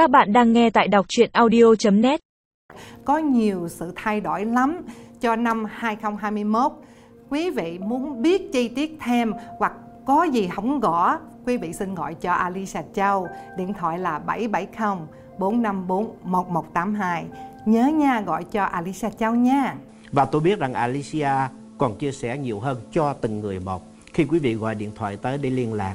Các bạn đang nghe tại đọc truyện audio.net có nhiều sự thay đổi lắm cho năm 2021. Quý vị muốn biết chi tiết thêm hoặc có gì không gõ, quý vị xin gọi cho Alisa Châu, điện thoại là 770 454 1182. Nhớ nha, gọi cho Alisa Châu nha. Và tôi biết rằng Alicia còn chia sẻ nhiều hơn cho từng người một khi quý vị gọi điện thoại tới để liên lạc.